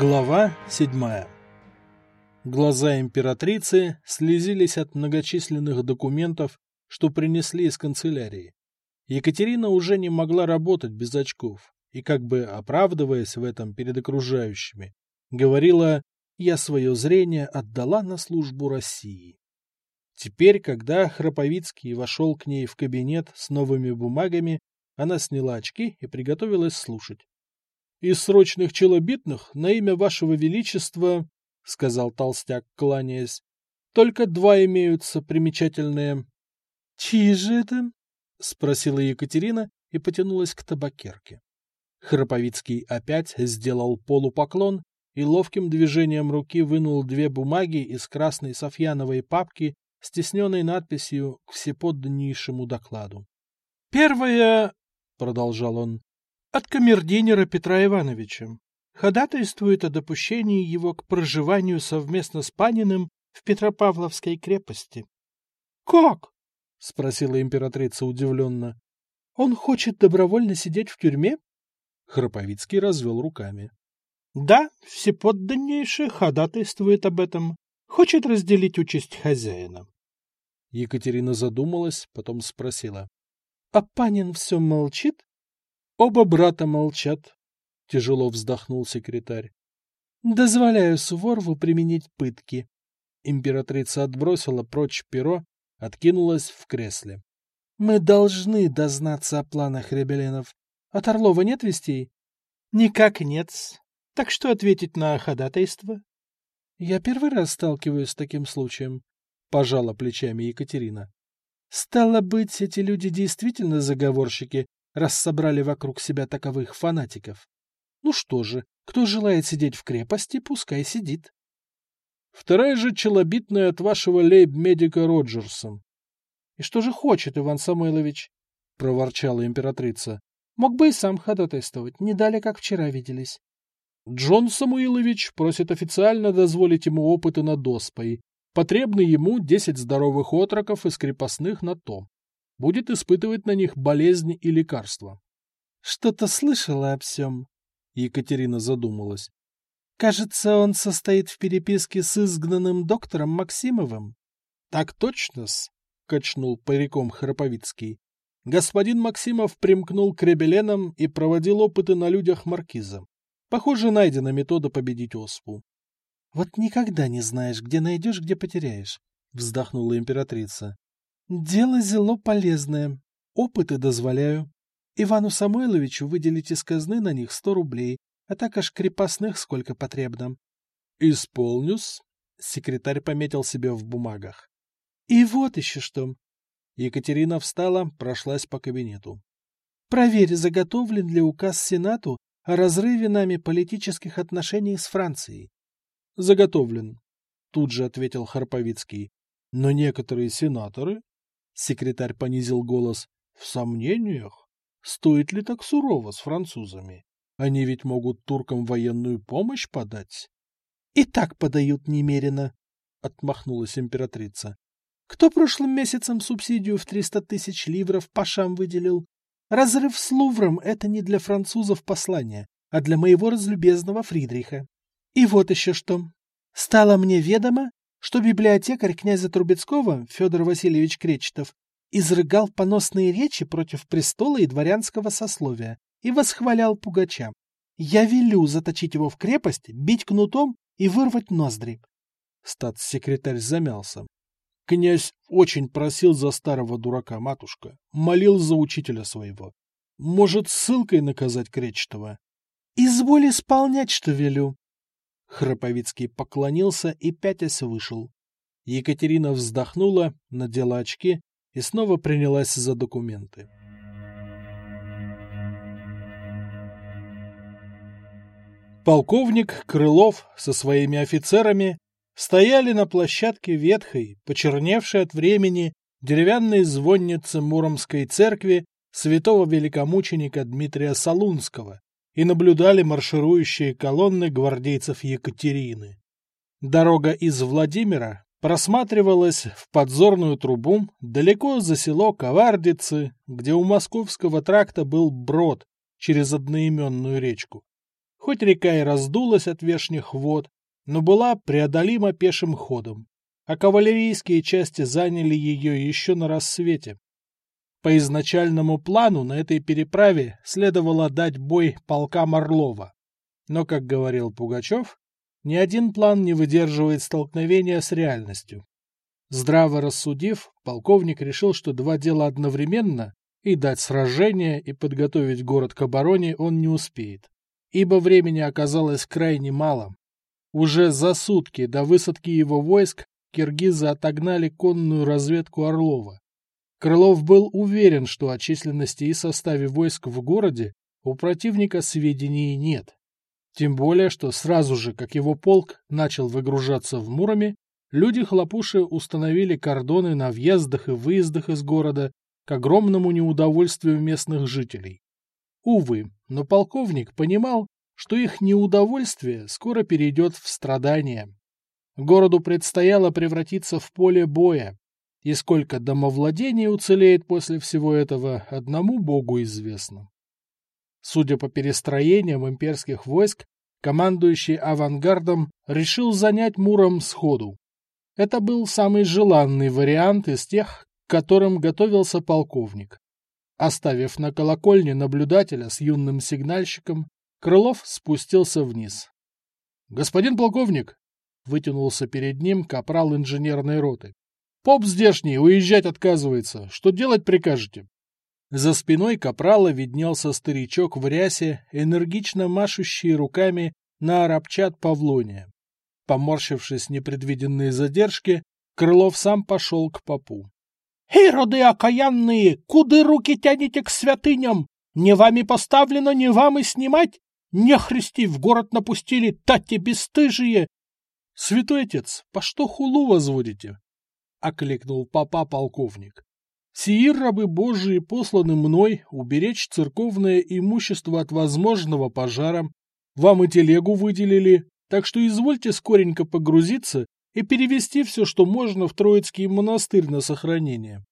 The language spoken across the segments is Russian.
Глава седьмая Глаза императрицы слезились от многочисленных документов, что принесли из канцелярии. Екатерина уже не могла работать без очков и, как бы оправдываясь в этом перед окружающими, говорила «я свое зрение отдала на службу России». Теперь, когда Храповицкий вошел к ней в кабинет с новыми бумагами, она сняла очки и приготовилась слушать. «Из срочных челобитных на имя вашего величества, — сказал толстяк, кланяясь, — только два имеются примечательные». «Чьи же это?» — спросила Екатерина и потянулась к табакерке. Храповицкий опять сделал полупоклон и ловким движением руки вынул две бумаги из красной софьяновой папки стесненной надписью к всеподданнейшему докладу. «Первое, — продолжал он, — от камердинера Петра Ивановича. Ходатайствует о допущении его к проживанию совместно с Паниным в Петропавловской крепости. — Как? — спросила императрица удивленно. — Он хочет добровольно сидеть в тюрьме? Храповицкий развел руками. — Да, всеподданнейший ходатайствует об этом. Хочет разделить участь хозяина. Екатерина задумалась, потом спросила. — А Панин все молчит? — Оба брата молчат, — тяжело вздохнул секретарь. — Дозволяю Суворову применить пытки. Императрица отбросила прочь перо, откинулась в кресле. — Мы должны дознаться о планах ребеленов. От Орлова нет вестей? — Никак нет. Так что ответить на ходатайство? Я первый раз сталкиваюсь с таким случаем, — пожала плечами Екатерина. Стало быть, эти люди действительно заговорщики, раз собрали вокруг себя таковых фанатиков. Ну что же, кто желает сидеть в крепости, пускай сидит. Вторая же челобитная от вашего лейб-медика Роджерса. — И что же хочет Иван Самойлович? — проворчала императрица. — Мог бы и сам ходатайствовать, не дали, как вчера виделись. Джон Самуилович просит официально дозволить ему опыты над оспой. Потребны ему десять здоровых отроков из крепостных на то. Будет испытывать на них болезни и лекарства. — Что-то слышала об всем? — Екатерина задумалась. — Кажется, он состоит в переписке с изгнанным доктором Максимовым. — Так точно-с, — качнул париком Храповицкий. Господин Максимов примкнул к ребеленам и проводил опыты на людях маркиза. Похоже, найдена метода победить оспу. — Вот никогда не знаешь, где найдешь, где потеряешь, — вздохнула императрица. — Дело зело полезное. Опыты дозволяю. Ивану Самойловичу выделить из казны на них сто рублей, а так аж крепостных сколько потребно. — Исполнюсь, — секретарь пометил себе в бумагах. — И вот еще что. Екатерина встала, прошлась по кабинету. — Проверь, заготовлен ли указ Сенату о разрыве нами политических отношений с Францией. Заготовлен, тут же ответил Харповицкий. Но некоторые сенаторы, секретарь понизил голос, в сомнениях, стоит ли так сурово с французами? Они ведь могут туркам военную помощь подать. И так подают немерено, отмахнулась императрица. Кто прошлым месяцем субсидию в триста тысяч ливров пашам выделил? Разрыв с Лувром — это не для французов послание, а для моего разлюбезного Фридриха. И вот еще что. Стало мне ведомо, что библиотекарь князя Трубецкого, Федор Васильевич Кречетов, изрыгал поносные речи против престола и дворянского сословия и восхвалял Пугача. Я велю заточить его в крепость, бить кнутом и вырвать ноздри. Статс-секретарь замялся. Князь очень просил за старого дурака, матушка. Молил за учителя своего. Может, ссылкой наказать Кречетова? Изволь исполнять, что велю. Храповицкий поклонился и пятясь вышел. Екатерина вздохнула, надела очки и снова принялась за документы. Полковник Крылов со своими офицерами стояли на площадке ветхой, почерневшей от времени, деревянной звонницы Муромской церкви святого великомученика Дмитрия Солунского и наблюдали марширующие колонны гвардейцев Екатерины. Дорога из Владимира просматривалась в подзорную трубу далеко за село Ковардицы, где у московского тракта был брод через одноименную речку. Хоть река и раздулась от вешних вод, но была преодолима пешим ходом, а кавалерийские части заняли ее еще на рассвете. По изначальному плану на этой переправе следовало дать бой полкам Орлова. Но, как говорил Пугачев, ни один план не выдерживает столкновения с реальностью. Здраво рассудив, полковник решил, что два дела одновременно, и дать сражение, и подготовить город к обороне он не успеет, ибо времени оказалось крайне мало. Уже за сутки до высадки его войск киргизы отогнали конную разведку Орлова. Крылов был уверен, что о численности и составе войск в городе у противника сведений нет. Тем более, что сразу же, как его полк начал выгружаться в Муроме, люди Хлопуши установили кордоны на въездах и выездах из города к огромному неудовольствию местных жителей. Увы, но полковник понимал, что их неудовольствие скоро перейдет в страдания. Городу предстояло превратиться в поле боя, и сколько домовладений уцелеет после всего этого, одному богу известно. Судя по перестроениям имперских войск, командующий авангардом решил занять Муром сходу. Это был самый желанный вариант из тех, к которым готовился полковник. Оставив на колокольне наблюдателя с юным сигнальщиком, Крылов спустился вниз. — Господин полковник! — вытянулся перед ним капрал инженерной роты. Поп здешний уезжать отказывается. Что делать прикажете? За спиной капрала виднелся старичок в рясе, энергично машущий руками на арабчат павлония. Поморщившись непредвиденной задержки, Крылов сам пошел к попу. — Ироды окаянные, куды руки тянете к святыням? Не вами поставлено, не вам и снимать? Не христи в город напустили, тати бесстыжие! — Святой отец, по что хулу возводите? — окликнул папа полковник. «Сии рабы Божии посланы мной уберечь церковное имущество от возможного пожара. Вам и телегу выделили, так что извольте скоренько погрузиться и перевести все, что можно, в Троицкий монастырь на сохранение».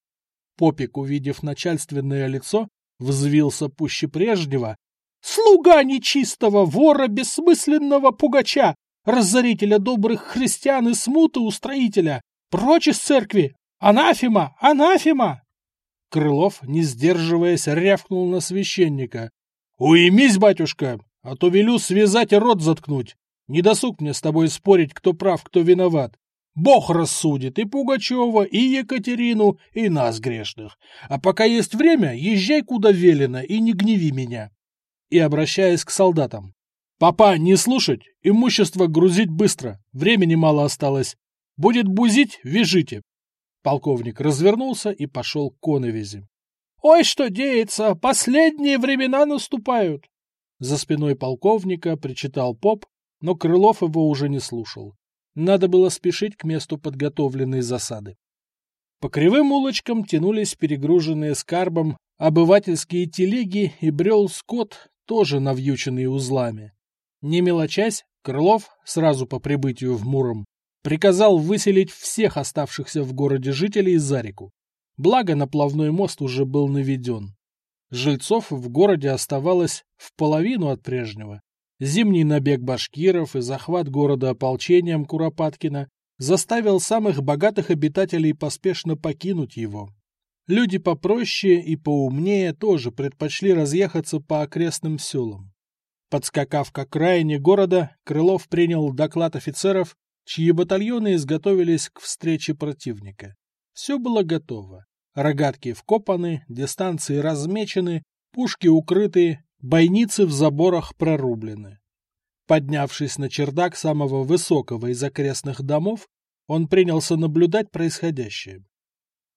Попик, увидев начальственное лицо, взвился пуще прежнего. «Слуга нечистого, вора бессмысленного пугача, разорителя добрых христиан и смуты устроителя! Прочь из церкви! Анафима! Анафима!» Крылов, не сдерживаясь, рявкнул на священника. «Уймись, батюшка, а то велю связать и рот заткнуть. Не досуг мне с тобой спорить, кто прав, кто виноват. Бог рассудит и Пугачева, и Екатерину, и нас, грешных. А пока есть время, езжай куда велено и не гневи меня». И обращаясь к солдатам. «Папа, не слушать, имущество грузить быстро, времени мало осталось. Будет бузить — вяжите. Полковник развернулся и пошел к коновизе. — Ой, что деется! Последние времена наступают! За спиной полковника причитал поп, но Крылов его уже не слушал. Надо было спешить к месту подготовленной засады. По кривым улочкам тянулись перегруженные скарбом обывательские телеги и брел скот, тоже навьюченный узлами. Не мелочась, Крылов, сразу по прибытию в Муром, приказал выселить всех оставшихся в городе жителей за реку. Благо, наплавной мост уже был наведен. Жильцов в городе оставалось в половину от прежнего. Зимний набег башкиров и захват города ополчением Куропаткина заставил самых богатых обитателей поспешно покинуть его. Люди попроще и поумнее тоже предпочли разъехаться по окрестным селам. Подскакав к окраине города, Крылов принял доклад офицеров чьи батальоны изготовились к встрече противника. Все было готово. Рогатки вкопаны, дистанции размечены, пушки укрыты, бойницы в заборах прорублены. Поднявшись на чердак самого высокого из окрестных домов, он принялся наблюдать происходящее.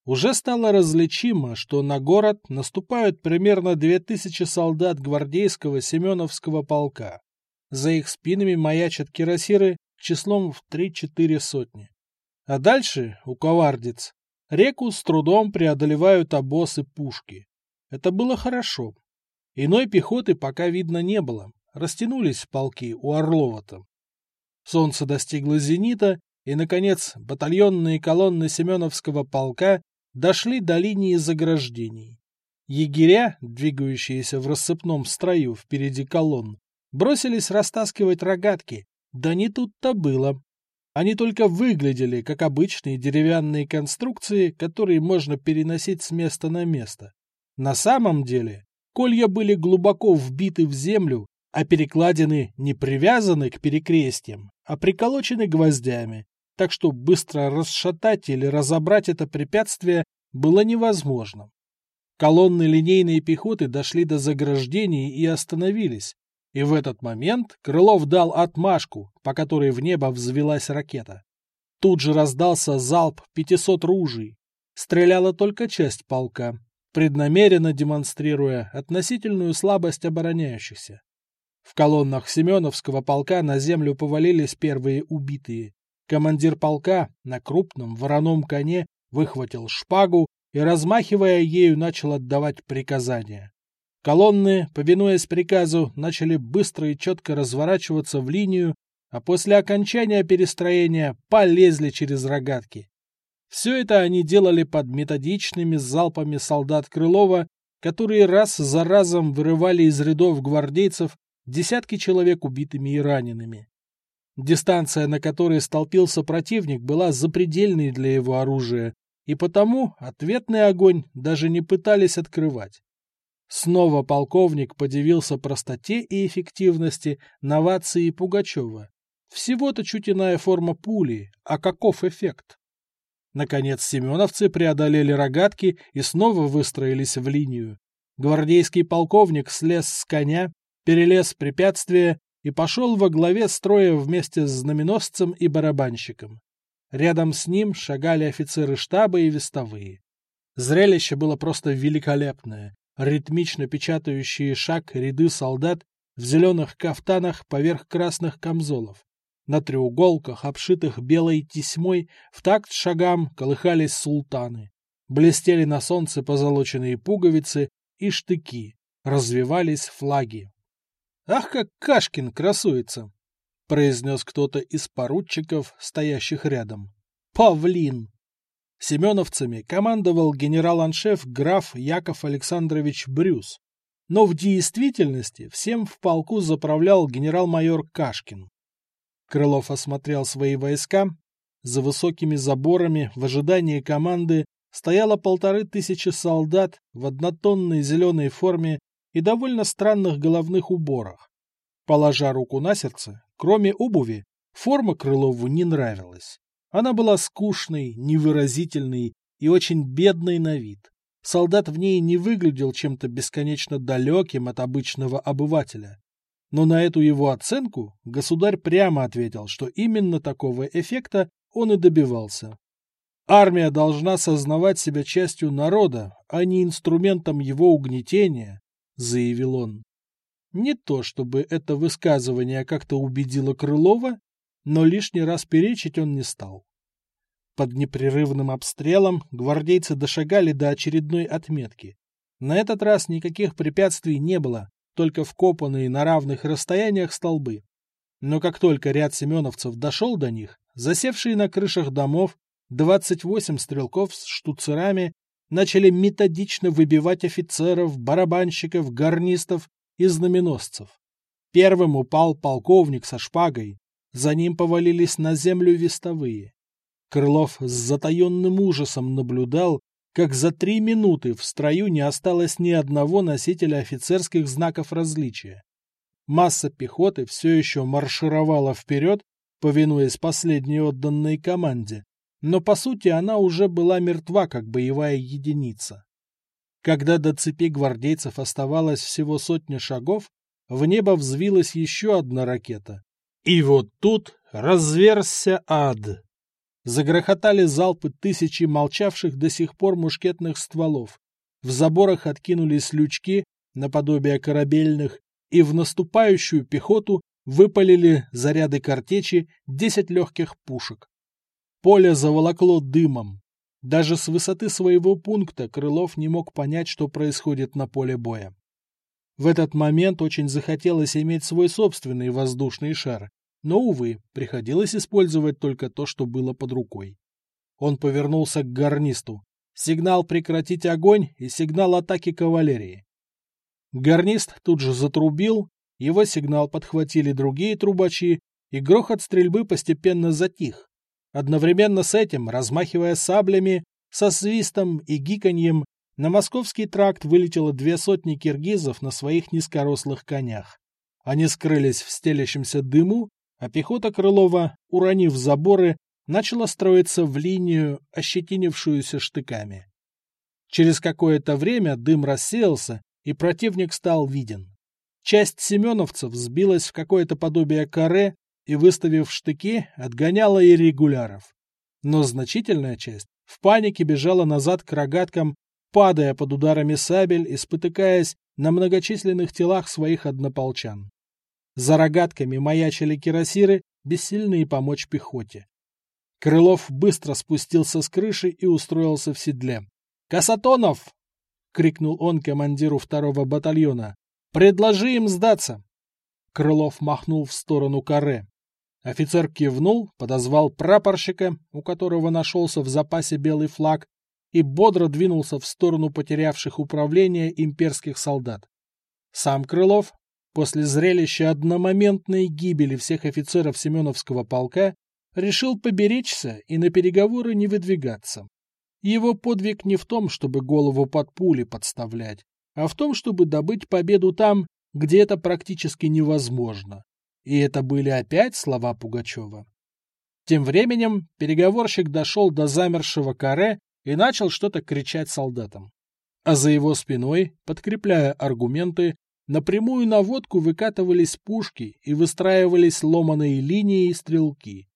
Уже стало различимо, что на город наступают примерно две тысячи солдат гвардейского Семеновского полка. За их спинами маячат кирасиры числом в три-четыре сотни. А дальше, у ковардец, реку с трудом преодолевают обосы пушки. Это было хорошо. Иной пехоты пока видно не было. Растянулись полки у Орлова-то. Солнце достигло зенита, и, наконец, батальонные колонны Семеновского полка дошли до линии заграждений. Егеря, двигающиеся в рассыпном строю впереди колонн, Бросились растаскивать рогатки. Да не тут-то было. Они только выглядели, как обычные деревянные конструкции, которые можно переносить с места на место. На самом деле, колья были глубоко вбиты в землю, а перекладины не привязаны к перекрестьям, а приколочены гвоздями, так что быстро расшатать или разобрать это препятствие было невозможно. Колонны линейной пехоты дошли до заграждений и остановились, и в этот момент Крылов дал отмашку, по которой в небо взвелась ракета. Тут же раздался залп 500 ружей. Стреляла только часть полка, преднамеренно демонстрируя относительную слабость обороняющихся. В колоннах Семеновского полка на землю повалились первые убитые. Командир полка на крупном вороном коне выхватил шпагу и, размахивая ею, начал отдавать приказания. Колонны, повинуясь приказу, начали быстро и четко разворачиваться в линию, а после окончания перестроения полезли через рогатки. Все это они делали под методичными залпами солдат Крылова, которые раз за разом вырывали из рядов гвардейцев десятки человек убитыми и ранеными. Дистанция, на которой столпился противник, была запредельной для его оружия, и потому ответный огонь даже не пытались открывать. Снова полковник подивился простоте и эффективности новации Пугачева. Всего-то чуть иная форма пули, а каков эффект? Наконец семеновцы преодолели рогатки и снова выстроились в линию. Гвардейский полковник слез с коня, перелез препятствие и пошел во главе строя вместе с знаменосцем и барабанщиком. Рядом с ним шагали офицеры штаба и вестовые. Зрелище было просто великолепное ритмично печатающие шаг ряды солдат в зеленых кафтанах поверх красных камзолов. На треуголках, обшитых белой тесьмой, в такт шагам колыхались султаны. Блестели на солнце позолоченные пуговицы и штыки. Развивались флаги. «Ах, как Кашкин красуется!» — произнес кто-то из поручиков, стоящих рядом. «Павлин!» Семеновцами командовал генерал-аншеф граф Яков Александрович Брюс, но в действительности всем в полку заправлял генерал-майор Кашкин. Крылов осмотрел свои войска. За высокими заборами в ожидании команды стояло полторы тысячи солдат в однотонной зеленой форме и довольно странных головных уборах. Положа руку на сердце, кроме обуви, форма Крылову не нравилась. Она была скучной, невыразительной и очень бедной на вид. Солдат в ней не выглядел чем-то бесконечно далеким от обычного обывателя. Но на эту его оценку государь прямо ответил, что именно такого эффекта он и добивался. Армия должна сознавать себя частью народа, а не инструментом его угнетения, заявил он. Не то чтобы это высказывание как-то убедило Крылова, но лишний раз перечить он не стал. Под непрерывным обстрелом гвардейцы дошагали до очередной отметки. На этот раз никаких препятствий не было, только вкопанные на равных расстояниях столбы. Но как только ряд семеновцев дошел до них, засевшие на крышах домов 28 стрелков с штуцерами начали методично выбивать офицеров, барабанщиков, гарнистов и знаменосцев. Первым упал полковник со шпагой, за ним повалились на землю вестовые. Крылов с затаенным ужасом наблюдал, как за три минуты в строю не осталось ни одного носителя офицерских знаков различия. Масса пехоты все еще маршировала вперед, повинуясь последней отданной команде, но по сути она уже была мертва как боевая единица. Когда до цепи гвардейцев оставалось всего сотня шагов, в небо взвилась еще одна ракета, и вот тут разверзся ад. Загрохотали залпы тысячи молчавших до сих пор мушкетных стволов. В заборах откинулись лючки, наподобие корабельных, и в наступающую пехоту выпалили заряды картечи десять легких пушек. Поле заволокло дымом. Даже с высоты своего пункта Крылов не мог понять, что происходит на поле боя. В этот момент очень захотелось иметь свой собственный воздушный шар, но, увы, приходилось использовать только то, что было под рукой. Он повернулся к гарнисту. Сигнал прекратить огонь и сигнал атаки кавалерии. Гарнист тут же затрубил, его сигнал подхватили другие трубачи, и грохот стрельбы постепенно затих. Одновременно с этим, размахивая саблями, со свистом и гиканьем, на московский тракт вылетело две сотни киргизов на своих низкорослых конях. Они скрылись в стелящемся дыму, а пехота Крылова, уронив заборы, начала строиться в линию, ощетинившуюся штыками. Через какое-то время дым рассеялся, и противник стал виден. Часть семеновцев сбилась в какое-то подобие каре и, выставив штыки, отгоняла иррегуляров. Но значительная часть в панике бежала назад к рогаткам, падая под ударами сабель и спотыкаясь на многочисленных телах своих однополчан. За рогатками маячили кирасиры, бессильные помочь пехоте. Крылов быстро спустился с крыши и устроился в седле. «Касатонов!» — крикнул он командиру второго батальона. «Предложи им сдаться!» Крылов махнул в сторону каре. Офицер кивнул, подозвал прапорщика, у которого нашелся в запасе белый флаг, и бодро двинулся в сторону потерявших управление имперских солдат. Сам Крылов, после зрелища одномоментной гибели всех офицеров Семеновского полка, решил поберечься и на переговоры не выдвигаться. Его подвиг не в том, чтобы голову под пули подставлять, а в том, чтобы добыть победу там, где это практически невозможно. И это были опять слова Пугачева. Тем временем переговорщик дошел до замершего каре и начал что-то кричать солдатам. А за его спиной, подкрепляя аргументы, напрямую на водку выкатывались пушки и выстраивались ломаные линии и стрелки.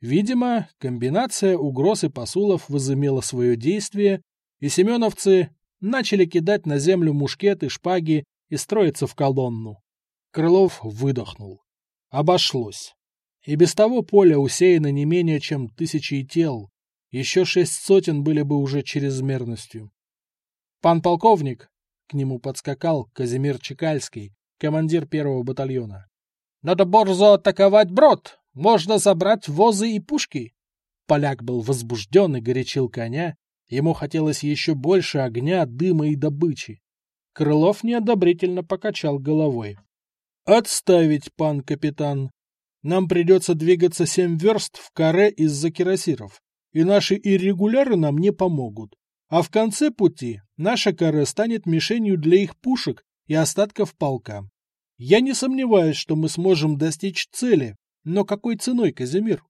Видимо, комбинация угроз и посулов возымела свое действие, и семеновцы начали кидать на землю мушкеты, шпаги и строиться в колонну. Крылов выдохнул. Обошлось. И без того поле усеяно не менее чем тысячей тел. Еще шесть сотен были бы уже чрезмерностью. «Пан полковник!» — к нему подскакал Казимир Чекальский, командир первого батальона. «Надо борзо атаковать брод!» Можно забрать возы и пушки. Поляк был возбужден и горячил коня. Ему хотелось еще больше огня, дыма и добычи. Крылов неодобрительно покачал головой. — Отставить, пан капитан. Нам придется двигаться семь верст в каре из-за кирасиров, и наши иррегуляры нам не помогут. А в конце пути наша каре станет мишенью для их пушек и остатков полка. Я не сомневаюсь, что мы сможем достичь цели, но какой ценой, Казимир?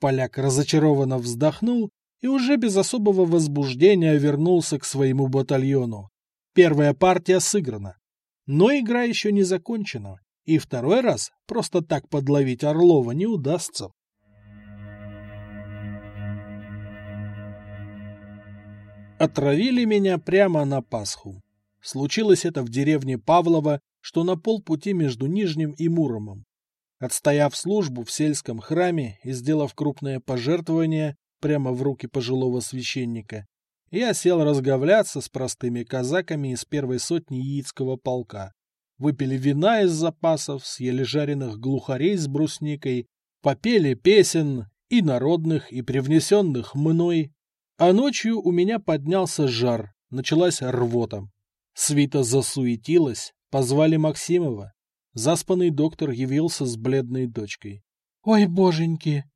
Поляк разочарованно вздохнул и уже без особого возбуждения вернулся к своему батальону. Первая партия сыграна. Но игра еще не закончена, и второй раз просто так подловить Орлова не удастся. Отравили меня прямо на Пасху. Случилось это в деревне Павлова, что на полпути между Нижним и Муромом. Отстояв службу в сельском храме и сделав крупное пожертвование прямо в руки пожилого священника, я сел разговляться с простыми казаками из первой сотни яицкого полка. Выпили вина из запасов, съели жареных глухарей с брусникой, попели песен и народных, и привнесенных мной. А ночью у меня поднялся жар, началась рвота. Свита засуетилась, позвали Максимова. Заспанный доктор явился с бледной дочкой. — Ой, боженьки!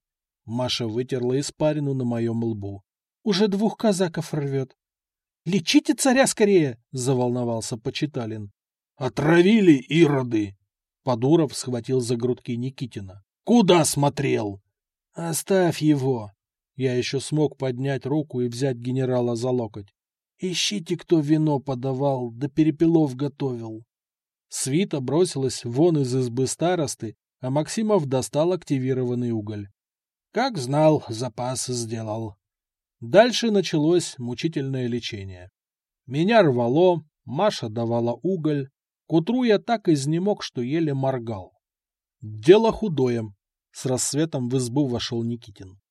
Маша вытерла испарину на моем лбу. — Уже двух казаков рвет. — Лечите царя скорее! — заволновался Почиталин. — Отравили ироды! Подуров схватил за грудки Никитина. — Куда смотрел? — Оставь его! Я еще смог поднять руку и взять генерала за локоть. Ищите, кто вино подавал, да перепелов готовил. Свита бросилась вон из избы старосты, а Максимов достал активированный уголь. Как знал, запас сделал. Дальше началось мучительное лечение. Меня рвало, Маша давала уголь. К утру я так изнемог, что еле моргал. Дело худое. С рассветом в избу вошел Никитин.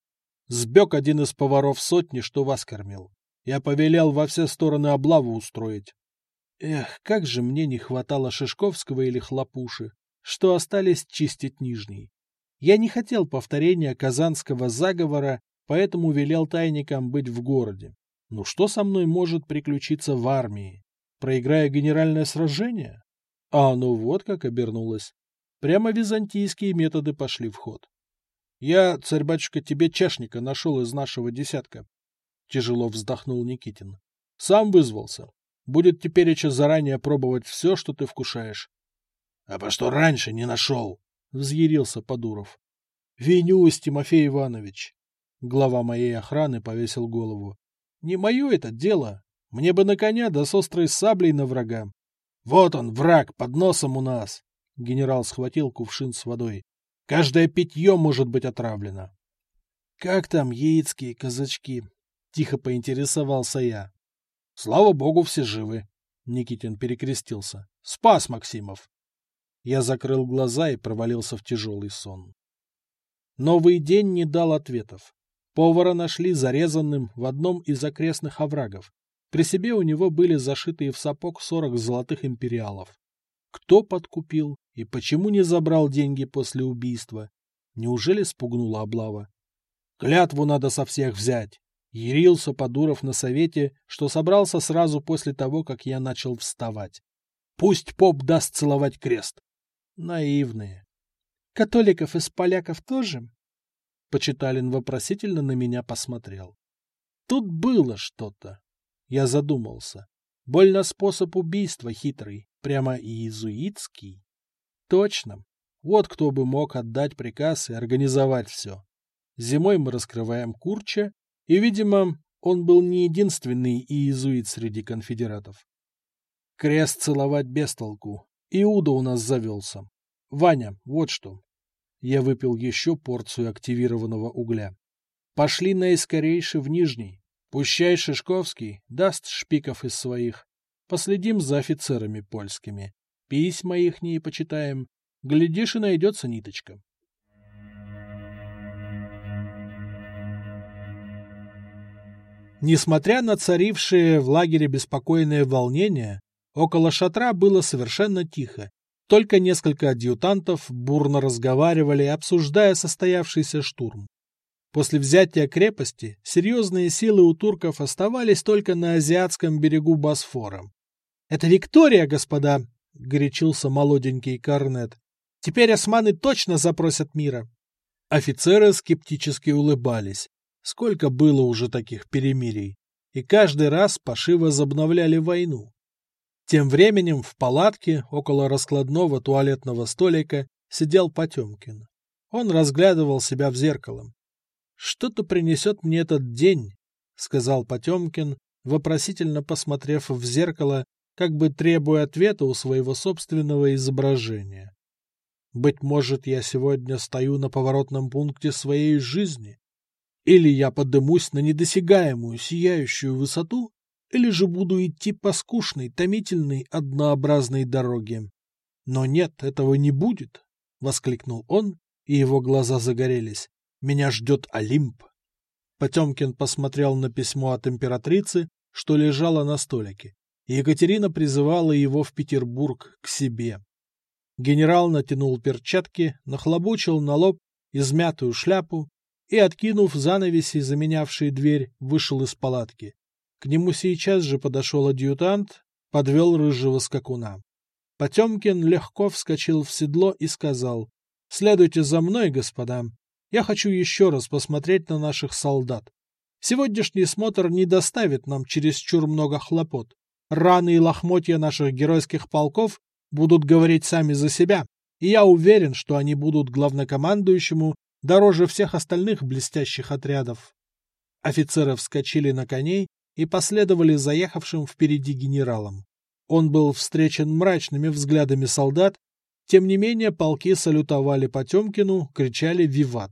Сбег один из поваров сотни, что вас кормил. Я повелел во все стороны облаву устроить. Эх, как же мне не хватало Шишковского или Хлопуши, что остались чистить Нижний. Я не хотел повторения казанского заговора, поэтому велел тайникам быть в городе. Ну что со мной может приключиться в армии? Проиграя генеральное сражение? А ну вот как обернулось. Прямо византийские методы пошли в ход. Я, царь-батюшка, тебе чашника нашел из нашего десятка. Тяжело вздохнул Никитин. Сам вызвался. Будет теперь еще заранее пробовать все, что ты вкушаешь. — А по что раньше не нашел? — взъярился Подуров. — Винюсь, Тимофей Иванович. Глава моей охраны повесил голову. — Не мое это дело. Мне бы на коня да с острой саблей на врага. — Вот он, враг, под носом у нас. Генерал схватил кувшин с водой. — Каждое питье может быть отравлено. — Как там яицкие казачки? — тихо поинтересовался я. — Слава богу, все живы. Никитин перекрестился. — Спас Максимов. Я закрыл глаза и провалился в тяжелый сон. Новый день не дал ответов. Повара нашли зарезанным в одном из окрестных оврагов. При себе у него были зашитые в сапог сорок золотых империалов. Кто подкупил и почему не забрал деньги после убийства? Неужели спугнула облава? Клятву надо со всех взять. Ярился Подуров на совете, что собрался сразу после того, как я начал вставать. Пусть поп даст целовать крест. Наивные. Католиков из поляков тоже? Почиталин вопросительно на меня посмотрел. Тут было что-то. Я задумался. Больно способ убийства хитрый, прямо иезуитский. Точно. Вот кто бы мог отдать приказ и организовать все. Зимой мы раскрываем Курча, и, видимо, он был не единственный иезуит среди конфедератов. Крест целовать без толку. Иуда у нас завелся. Ваня, вот что. Я выпил еще порцию активированного угля. Пошли наискорейше в Нижний. Пущай Шишковский даст шпиков из своих. Последим за офицерами польскими. Письма ихние почитаем. Глядишь, и найдется ниточка. Несмотря на царившее в лагере беспокойное волнение, около шатра было совершенно тихо, только несколько адъютантов бурно разговаривали, обсуждая состоявшийся штурм. После взятия крепости серьезные силы у турков оставались только на азиатском берегу Босфора. «Это Виктория, господа!» — горячился молоденький корнет. «Теперь османы точно запросят мира!» Офицеры скептически улыбались. Сколько было уже таких перемирий, и каждый раз паши возобновляли войну. Тем временем в палатке около раскладного туалетного столика сидел Потемкин. Он разглядывал себя в зеркало. «Что-то принесет мне этот день», — сказал Потемкин, вопросительно посмотрев в зеркало, как бы требуя ответа у своего собственного изображения. «Быть может, я сегодня стою на поворотном пункте своей жизни? Или я подымусь на недосягаемую сияющую высоту, или же буду идти по скучной, томительной, однообразной дороге. Но нет, этого не будет, — воскликнул он, и его глаза загорелись. Меня ждет Олимп. Потемкин посмотрел на письмо от императрицы, что лежало на столике. Екатерина призывала его в Петербург к себе. Генерал натянул перчатки, нахлобучил на лоб измятую шляпу и, откинув занавеси, заменявшие дверь, вышел из палатки. К нему сейчас же подошел адъютант, подвел рыжего скакуна. Потемкин легко вскочил в седло и сказал, «Следуйте за мной, господа. Я хочу еще раз посмотреть на наших солдат. Сегодняшний смотр не доставит нам чересчур много хлопот. Раны и лохмотья наших геройских полков будут говорить сами за себя, и я уверен, что они будут главнокомандующему дороже всех остальных блестящих отрядов. Офицеры вскочили на коней и последовали заехавшим впереди генералам. Он был встречен мрачными взглядами солдат, тем не менее полки салютовали Потемкину, кричали «Виват!».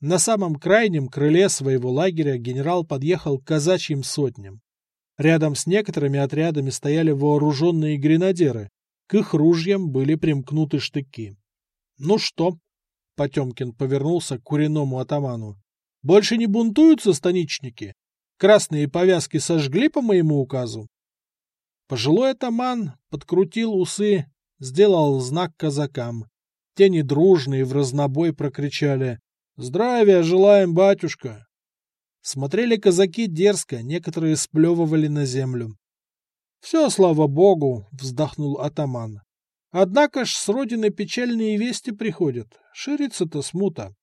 На самом крайнем крыле своего лагеря генерал подъехал к казачьим сотням. Рядом с некоторыми отрядами стояли вооруженные гренадеры, к их ружьям были примкнуты штыки. «Ну что?» — Потемкин повернулся к куреному атаману. «Больше не бунтуются станичники? Красные повязки сожгли по моему указу. Пожилой атаман подкрутил усы, сделал знак казакам. Те недружные в разнобой прокричали «Здравия желаем, батюшка!» Смотрели казаки дерзко, некоторые сплевывали на землю. «Все, слава богу!» — вздохнул атаман. Однако ж с родины печальные вести приходят. Ширится-то смута.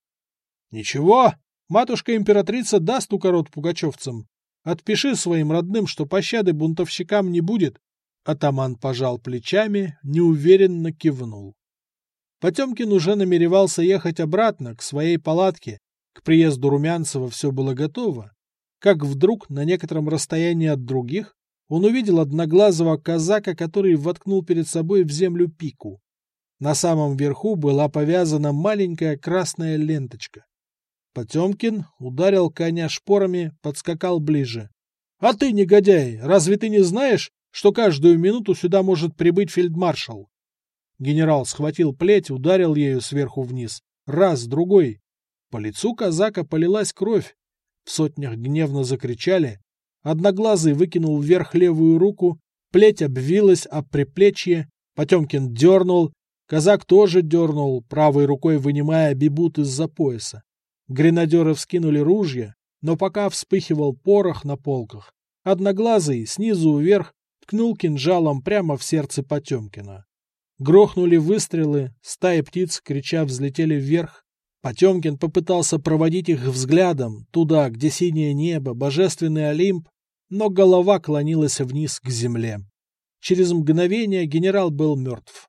Ничего, матушка-императрица даст укорот пугачевцам. Отпиши своим родным, что пощады бунтовщикам не будет. Атаман пожал плечами, неуверенно кивнул. Потемкин уже намеревался ехать обратно, к своей палатке. К приезду Румянцева все было готово. Как вдруг, на некотором расстоянии от других, он увидел одноглазого казака, который воткнул перед собой в землю пику. На самом верху была повязана маленькая красная ленточка. Потемкин ударил коня шпорами, подскакал ближе. — А ты, негодяй, разве ты не знаешь, что каждую минуту сюда может прибыть фельдмаршал? Генерал схватил плеть, ударил ею сверху вниз. Раз, другой. По лицу казака полилась кровь. В сотнях гневно закричали, Одноглазый выкинул вверх левую руку, плеть обвилась об приплечье, Потемкин дернул, казак тоже дернул, правой рукой вынимая бибут из-за пояса. Гренадеры вскинули ружья, но пока вспыхивал порох на полках, Одноглазый снизу вверх ткнул кинжалом прямо в сердце Потемкина. Грохнули выстрелы, стаи птиц, крича, взлетели вверх, Потемкин попытался проводить их взглядом туда, где синее небо, божественный Олимп, но голова клонилась вниз к земле. Через мгновение генерал был мертв.